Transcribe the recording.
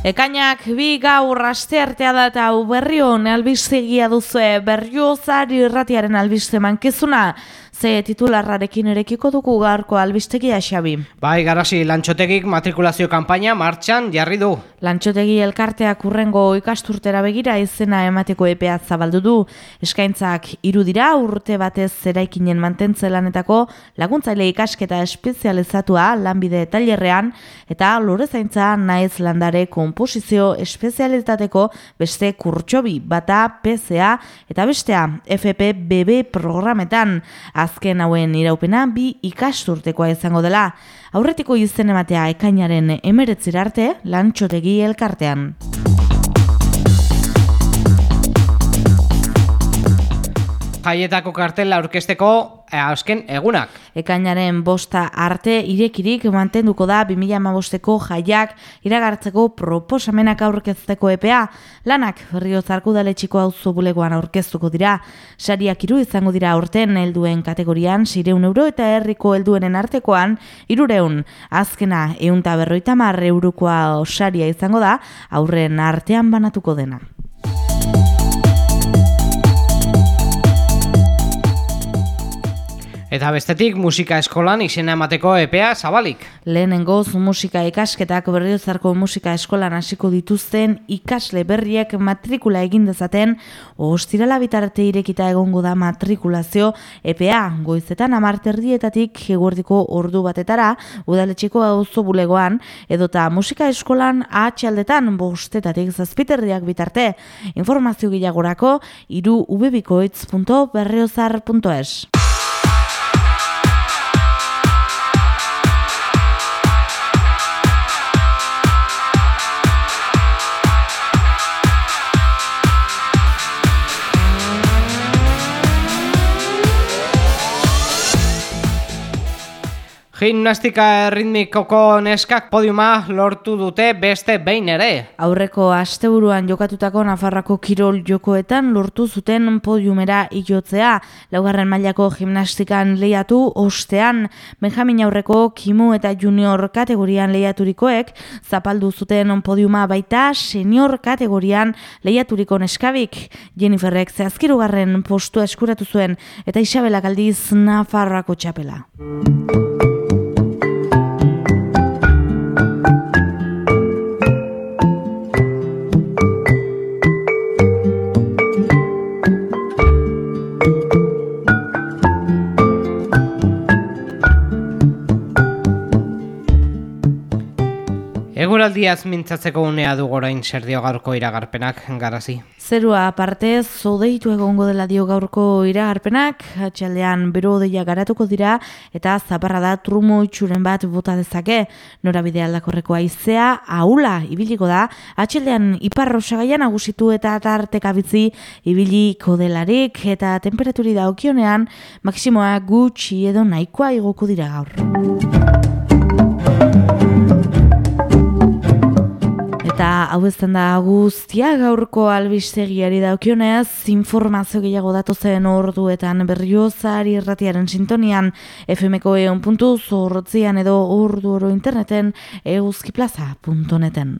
Ekainak bi gaur aste artea da eta berri hon albistegia duzue berriozari irratiaren albiste mankizuna ze titularrarekin erekiko dugu gaurko albistegia xabi. Bai, garasi, lantxotegik matrikulazio kanpaina martxan jarri du. Lantxotegi elkarteak urrengo ikasturtera begira izena emateko epea zabaldu du. Eskaintzak hiru dira urte batez zeraikinen mantentze lanetako laguntzaile ikasketa espezializatua lanbide tailerrean eta lorezaintza naiz landare komposizio espezialitateko beste kurtsobi bata PCA eta bestea FPBB programetan azken hauen iraupena bi ikasturtekoa izango dela. Aurretiko izen ematea ekainaren emeretzir arte lantxotegi elkartean. Jaietako kartela aurkesteko eh, egunak. Ekainaren bosta arte irekirik mantenduko da 2015ko jaiak iragartzeko proposamenak aurkezteko EPA. Lanak berrio zarku daletxiko auzo bulegoan aurkeztuko dira. Sariak iru izango dira aurten helduen kategorian sireun euro eta herriko helduenen artekoan irureun. Azkena eunta berroita marre eurokoa saria izango da aurren artean banatuko dena. Eta bestetik musika eskolan izena emateko epea zabalik. Lehenengoz musika ikasketak berriozarko musika eskolan hasiko dituzten ikasle berriek matrikula egin dezaten ostirala bitarte irekita egongo da matrikulazio epea. Goizetan amarterdietatik eguerdiko ordu batetara udaletxiko auzo bulegoan edota musika eskolan atxaldetan bostetatik zazpiterriak bitarte. Informazio gilagorako iru ubebikoitz.berriozar.es Gimnastika erritmikoko neskak podiuma lortu dute beste behin ere. Aurreko asteburuan jokatutako Nafarrako kirol jokoetan lortu zuten podiumera iotzea. Laugarren mailako gimnastikan lehiatu ostean Benjamin aurreko kimu eta junior kategorian lehiaturikoek zapaldu zuten podiuma baita senior kategorian lehiaturiko neskabik. Jenniferrek zehazkirugarren postua eskuratu zuen eta Isabela Galdiz Nafarrako txapela. Eguraldiaz mintzatzeko unea du gorain zer dio gaurko iragarpenak garazi. Zerua aparte zodeitu egongo dela dio gaurko iragarpenak, atxaldean bero odeia garatuko dira eta zaparra da trumo itxuren bat bota dezake. Norabide aldakorreko aizea, aula ibiliko da, atxaldean iparro sagaian agusitu eta tarteka bizi ibiliko delarik eta temperaturi da okionean maksimoa gutxi edo nahikoa igoko dira gaur. Hau ez da guztia gaurko albistegiari daukionez, informazio gehiago datozen orduetan berriozari erratiaren sintonian FMko eon puntu zortzian edo ordu oro interneten euskiplaza.neten.